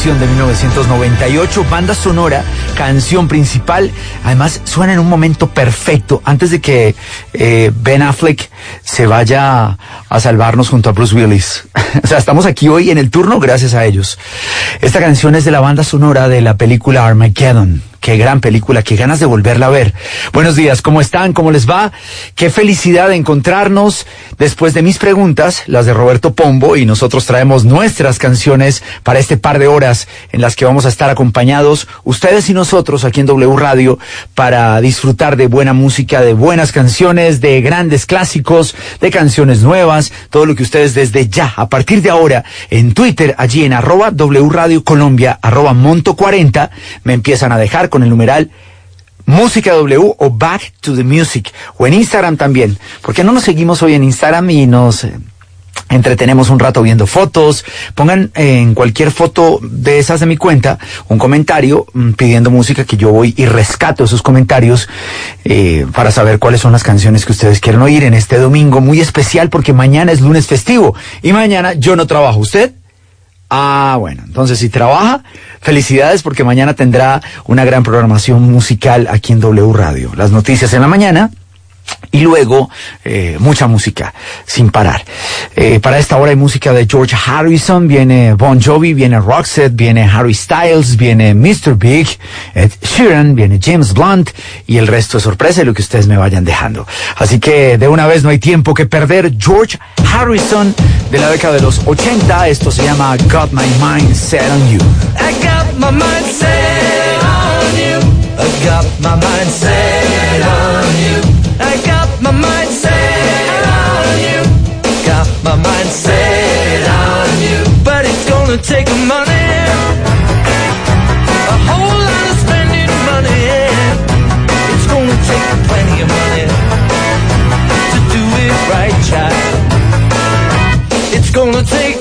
de 1998, banda sonora, canción principal. Además, suena en un momento perfecto antes de que eh, Ben Affleck se vaya a salvarnos junto a Bruce Willis. o sea, estamos aquí hoy en el turno gracias a ellos. Esta canción es de la banda sonora de la película Armageddon qué gran película, qué ganas de volverla a ver. Buenos días, ¿cómo están? ¿Cómo les va? Qué felicidad de encontrarnos después de mis preguntas, las de Roberto Pombo, y nosotros traemos nuestras canciones para este par de horas en las que vamos a estar acompañados, ustedes y nosotros aquí en W Radio, para disfrutar de buena música, de buenas canciones, de grandes clásicos, de canciones nuevas, todo lo que ustedes desde ya, a partir de ahora, en Twitter, allí en arroba W Radio Colombia, arroba Monto 40, me empiezan a dejar con el numeral Música W o Back to the Music o en Instagram también. porque no nos seguimos hoy en Instagram y nos eh, entretenemos un rato viendo fotos? Pongan en cualquier foto de esas de mi cuenta un comentario mm, pidiendo música que yo voy y rescato esos comentarios eh, para saber cuáles son las canciones que ustedes quieren oír en este domingo muy especial porque mañana es lunes festivo y mañana yo no trabajo. ¿Usted? Ah, bueno, entonces si trabaja, felicidades porque mañana tendrá una gran programación musical aquí en W Radio. Las noticias en la mañana, y luego eh, mucha música sin parar. Eh, para esta hora hay música de George Harrison, viene Bon Jovi, viene Roxette, viene Harry Styles, viene Mr. Big, Ed Sheeran, viene James Blunt y el resto es sorpresa y lo que ustedes me vayan dejando. Así que de una vez no hay tiempo que perder. George Harrison de la década de los 80, esto se llama Got My Mind Set on You. I got my mind set on you. I got my mind set on you. I got my mind set on you. Got my mind set on you. But it's gonna take money. A whole lot of spending money. It's gonna take plenty of money to do it right, child. It's gonna take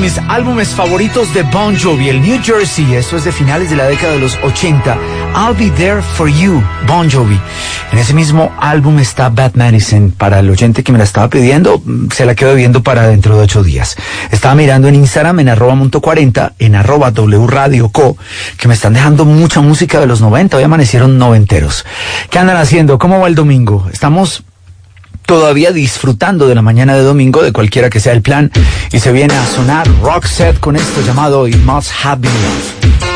mis álbumes favoritos de Bon Jovi, el New Jersey, esto es de finales de la década de los 80. I'll Be There For You, Bon Jovi. En ese mismo álbum está Bad Medicine. Para el oyente que me la estaba pidiendo, mm, se la quedo viendo para dentro de ocho días. Estaba mirando en Instagram, en arroba monto 40, en arroba W Radio Co, que me están dejando mucha música de los 90. Hoy amanecieron noventeros. ¿Qué andan haciendo? ¿Cómo va el domingo? Estamos todavía disfrutando de la mañana de domingo, de cualquiera que sea el plan, y se viene a sonar Rock Set con esto llamado It Must Have Been Love.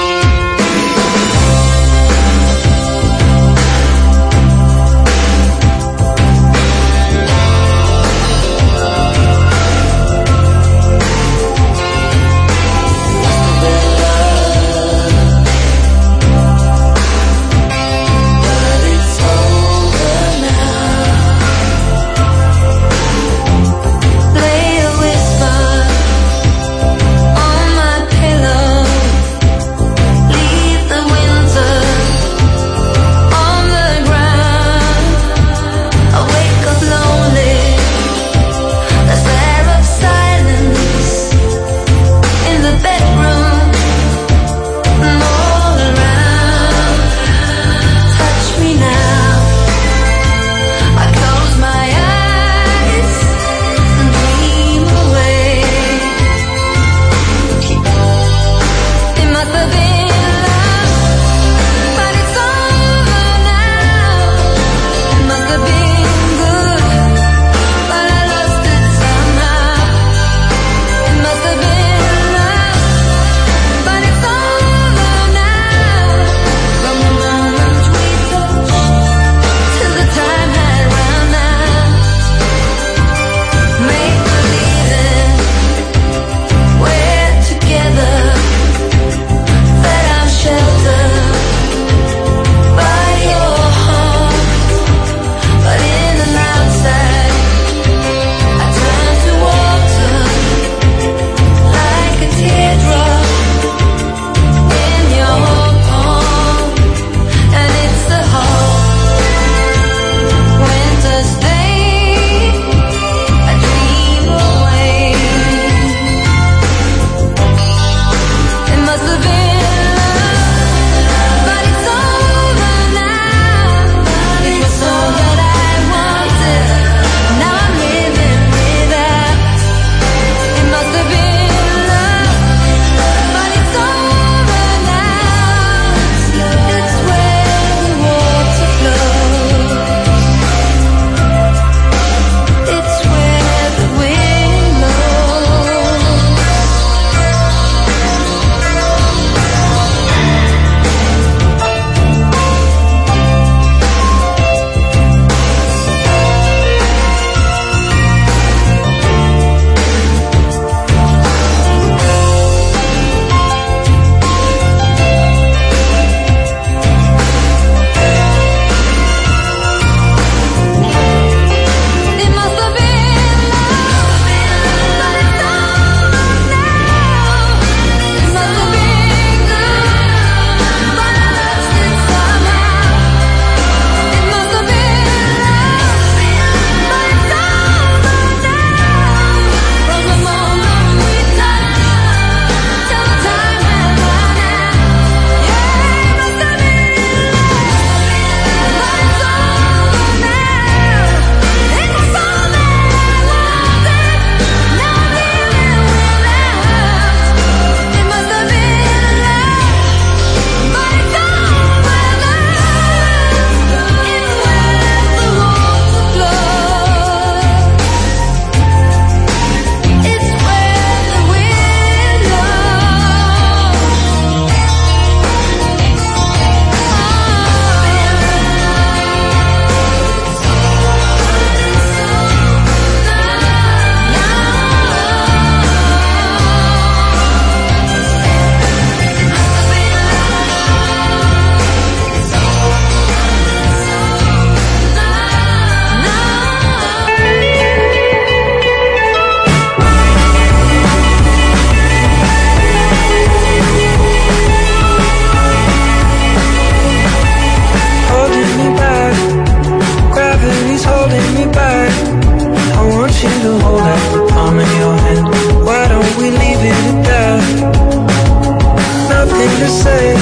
to say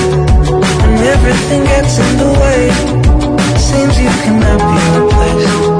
When everything gets in the way. Seems you cannot be replaced.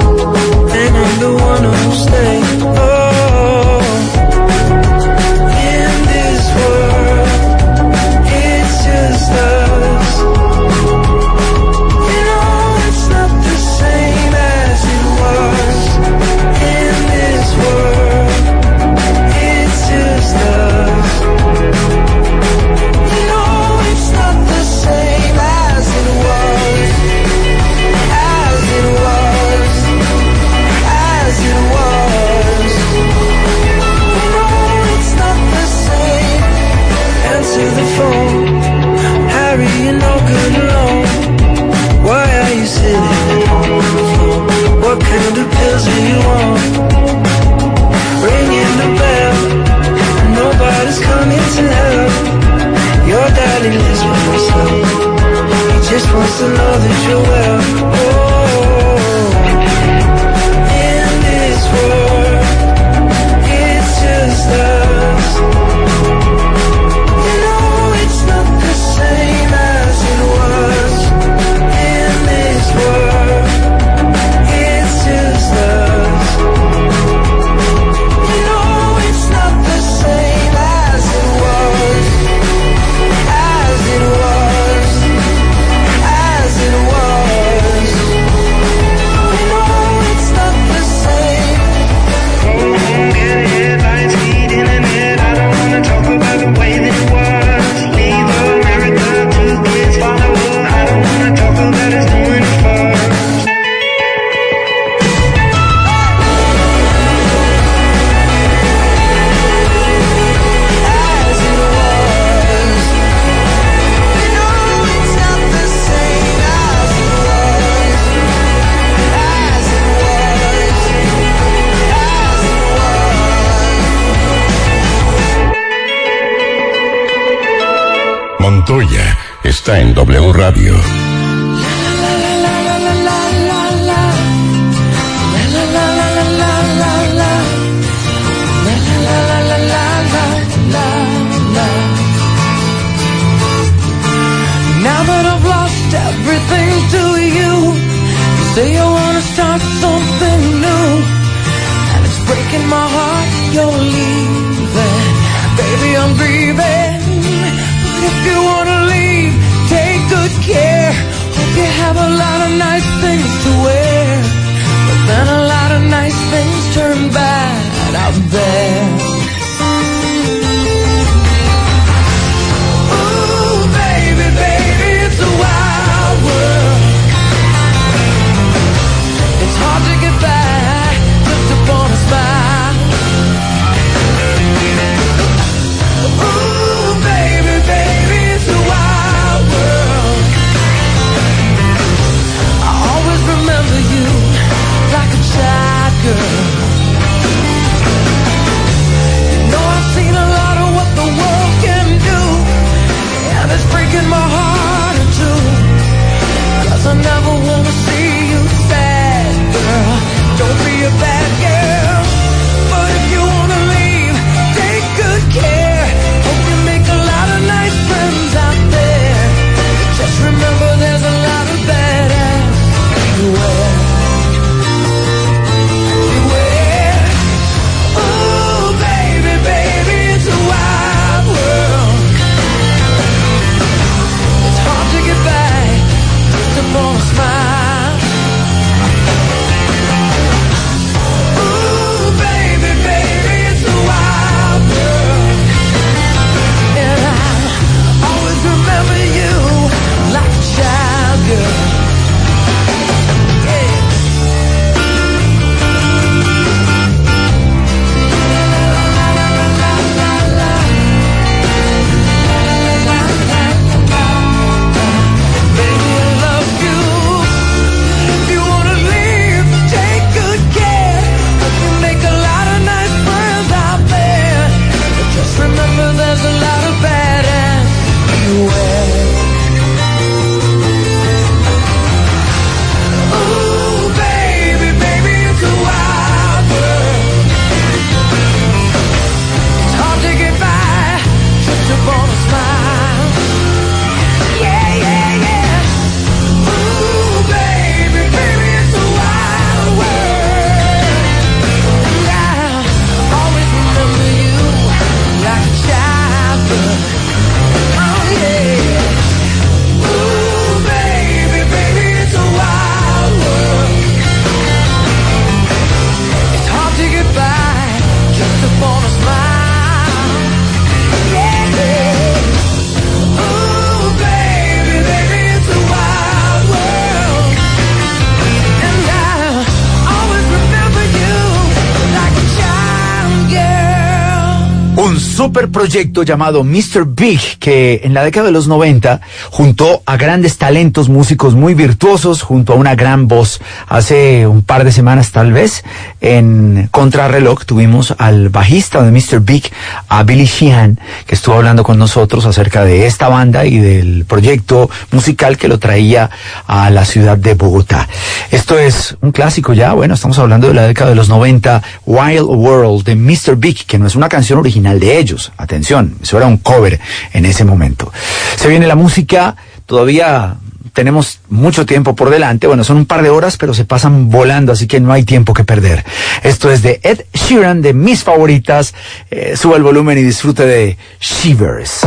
super proyecto llamado Mr. Big, que en la década de los 90 juntó a grandes talentos músicos muy virtuosos junto a una gran voz. Hace un par de semanas tal vez, en Contrarreloj tuvimos al bajista de Mr. Big, a Billy Sheehan, que estuvo hablando con nosotros acerca de esta banda y del proyecto musical que lo traía a la ciudad de Bogotá. Esto es un clásico ya, bueno, estamos hablando de la década de los 90, Wild World de Mr. Big, que no es una canción original de ellos. Atención, eso era un cover en ese momento. Se viene la música, todavía tenemos mucho tiempo por delante. Bueno, son un par de horas, pero se pasan volando, así que no hay tiempo que perder. Esto es de Ed Sheeran, de mis favoritas. Eh, Suba el volumen y disfrute de Shivers.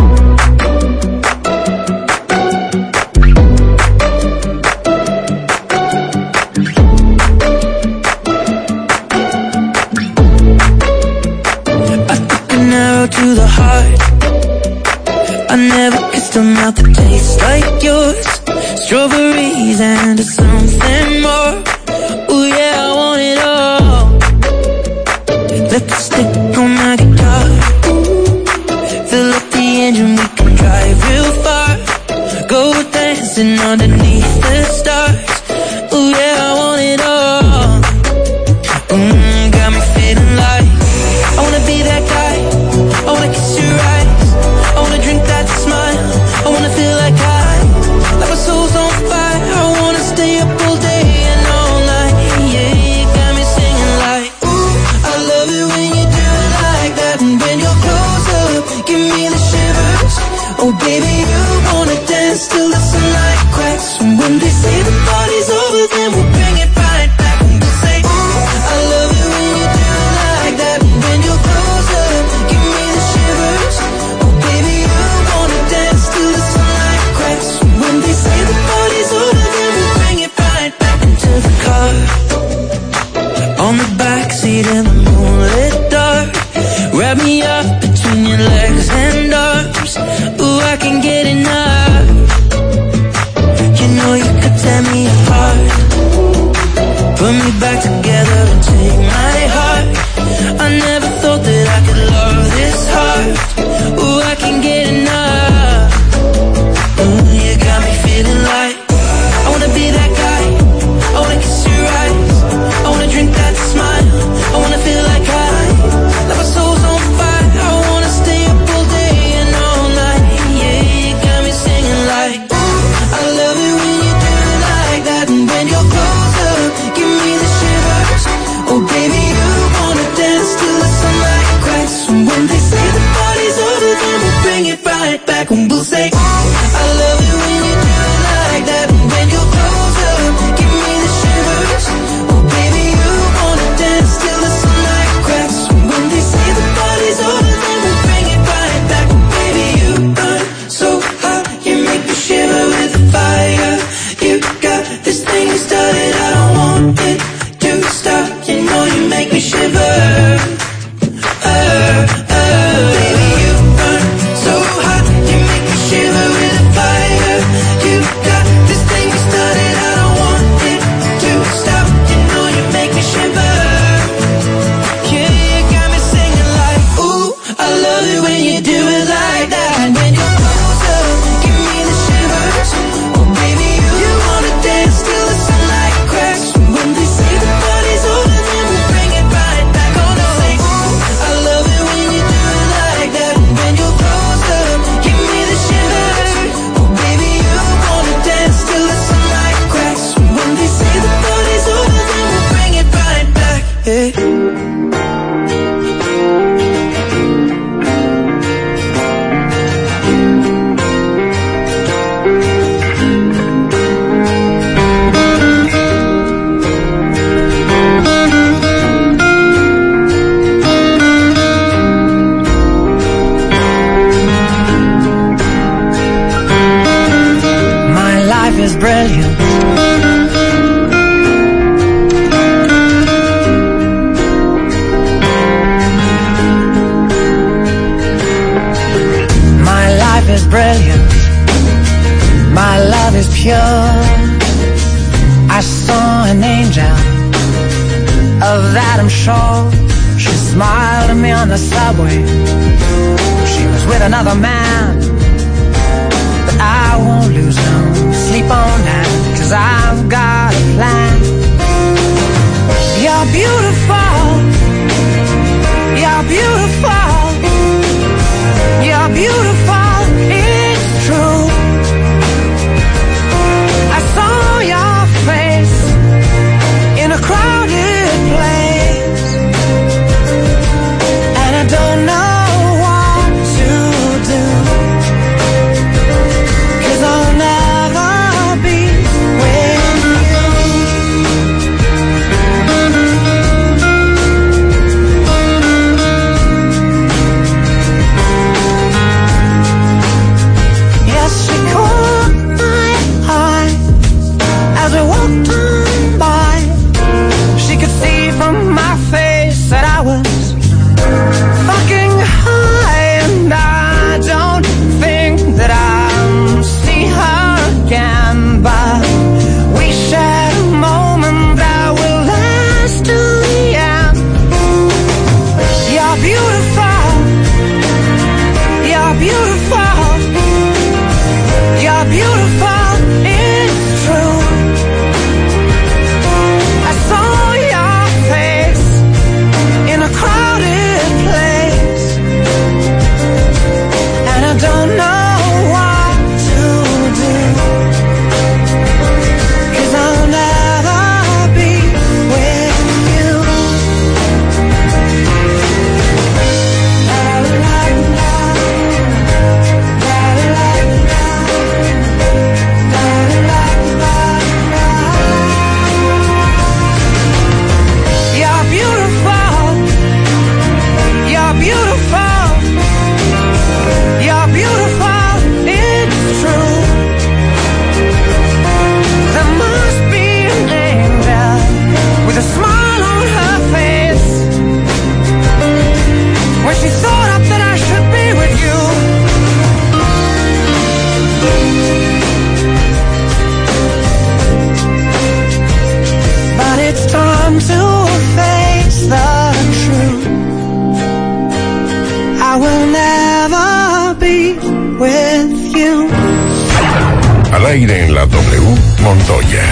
En la W, Montoya.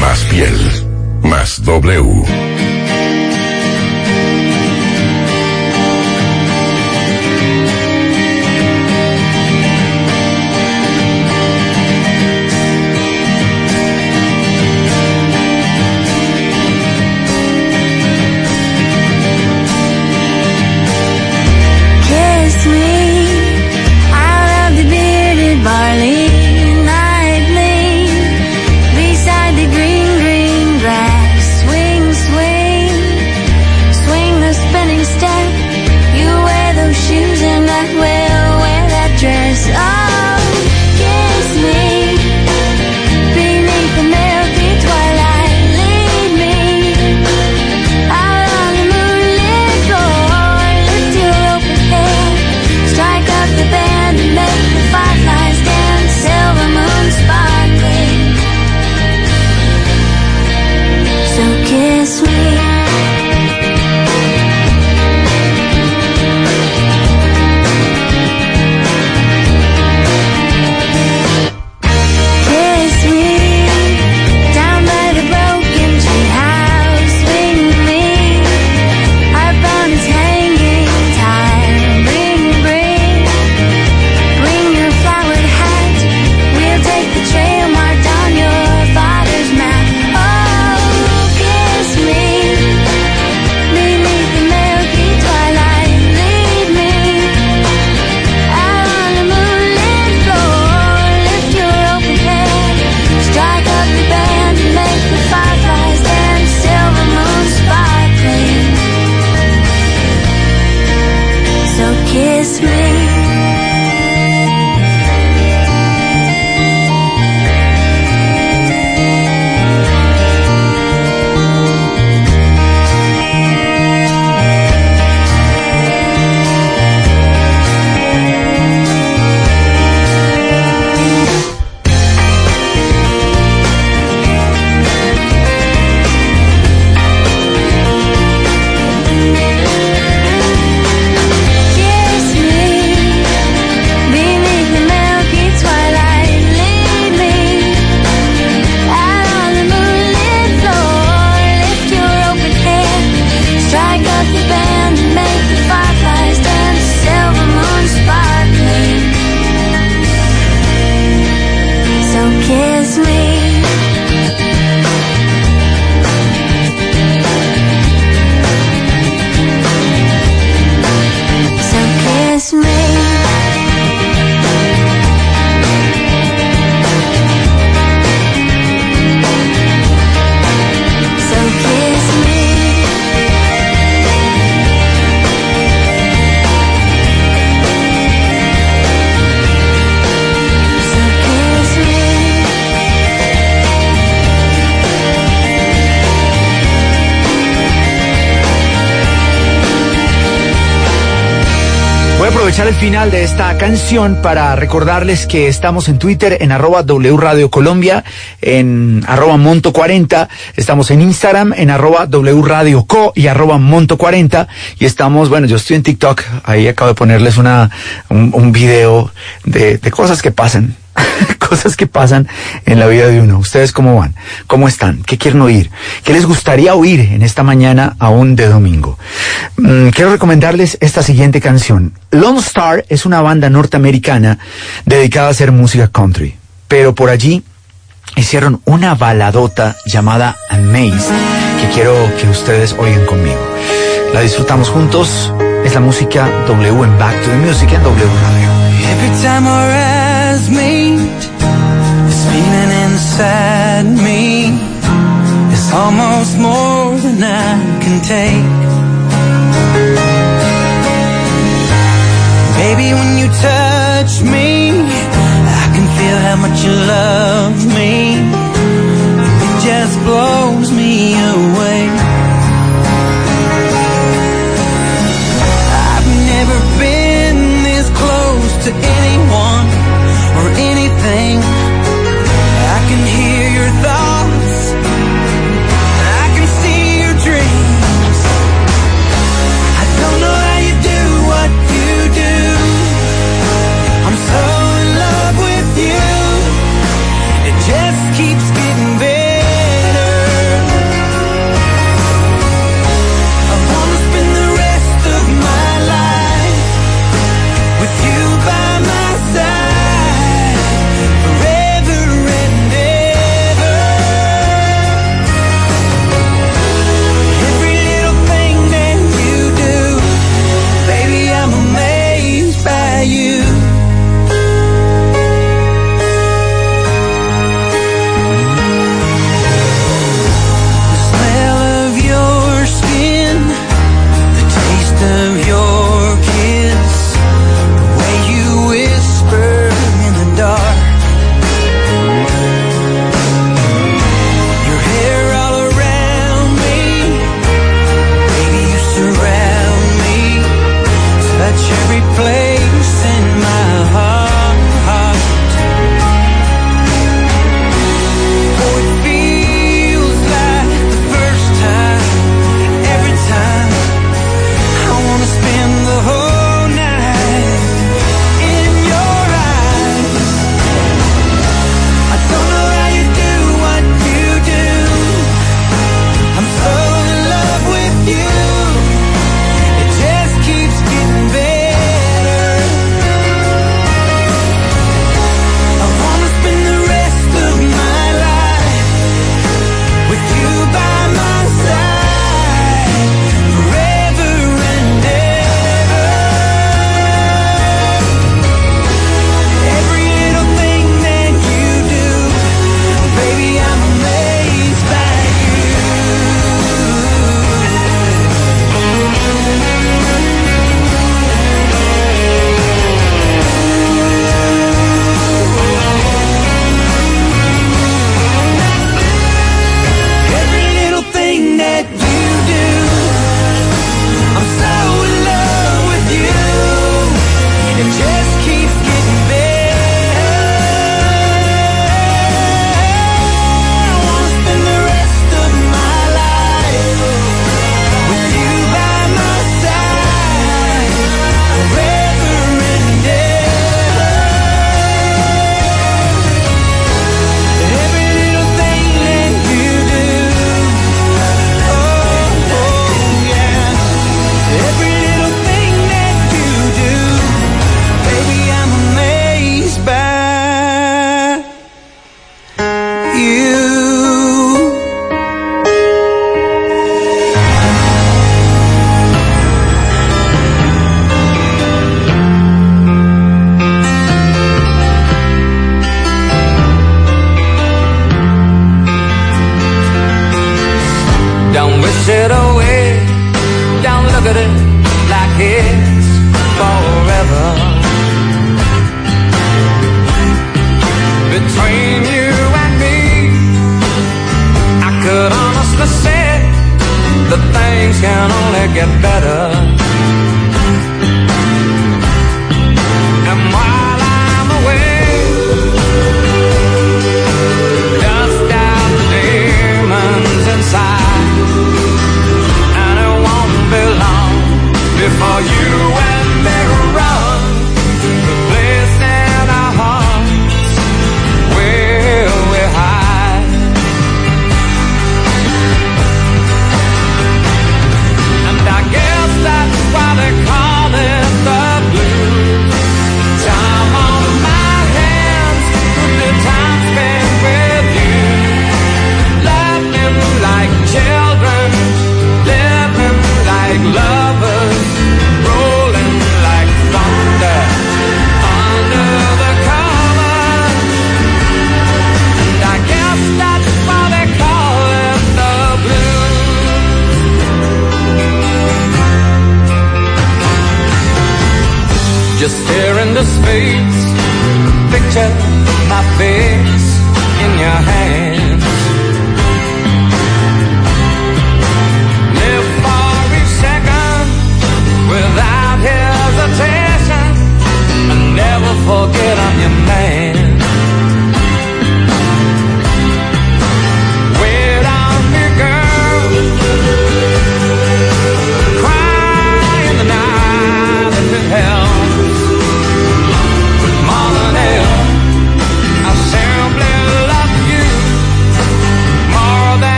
Más piel, más W. aprovechar el final de esta canción para recordarles que estamos en Twitter en arroba W Radio Colombia, en arroba Monto 40, estamos en Instagram en arroba W Radio Co y arroba Monto 40 y estamos, bueno, yo estoy en TikTok, ahí acabo de ponerles una, un, un video de, de cosas que pasan. cosas que pasan en la vida de uno. ¿Ustedes cómo van? ¿Cómo están? ¿Qué quieren oír? ¿Qué les gustaría oír en esta mañana aún de domingo? Mm, quiero recomendarles esta siguiente canción. Lone Star es una banda norteamericana dedicada a hacer música country, pero por allí hicieron una baladota llamada Amazed que quiero que ustedes oigan conmigo. La disfrutamos juntos. Es la música W en Back to the Music en W Radio. Every time this feeling inside me is almost more than I can take. Baby, when you touch me, I can feel how much you love me. It just blows me away.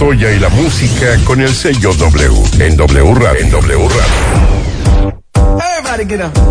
Montoya y la música con el sello W en W Radio. En w Radio. Everybody get up.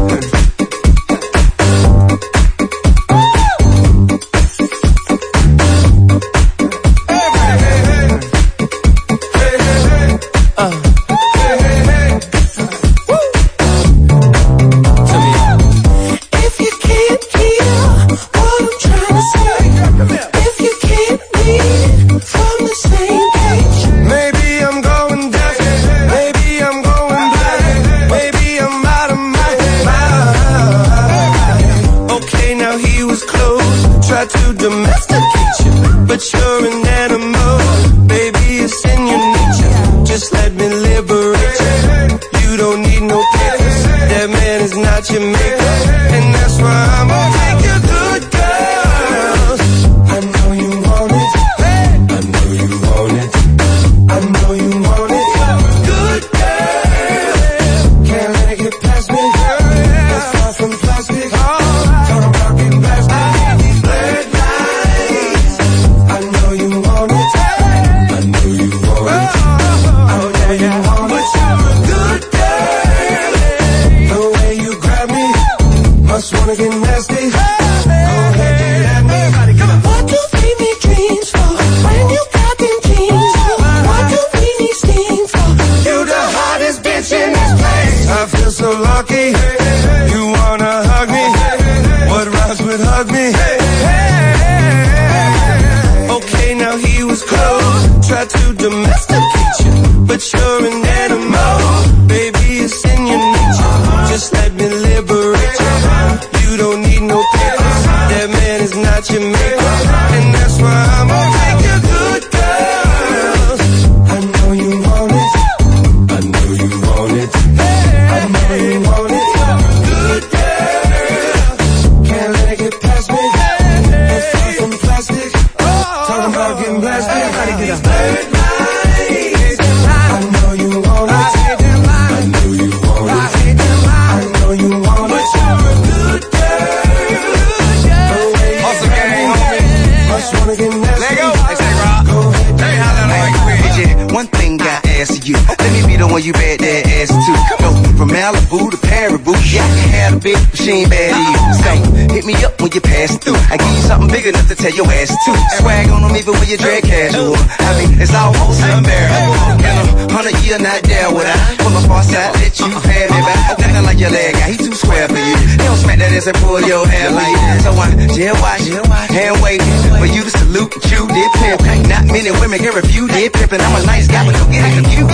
pass through. I give you something big enough to tell your ass to. Swag on them even when you're drag casual. I mean, it's almost unbearable. and a hundred year, not there would uh-uh. I pull up on side, let you pay me back. Nothing like your leg guy, he too square for you. He don't smack that ass and pull your hair like that. So I jail watch, hand wait for you to salute you did pimp. Not many women can refute it pimping. I'm a nice guy, but don't get it confused.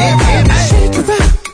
Shake it up.